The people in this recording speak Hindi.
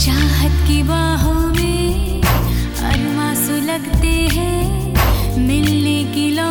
चाहत की बाहों में अरमा सुलगते हैं मिलने की लौ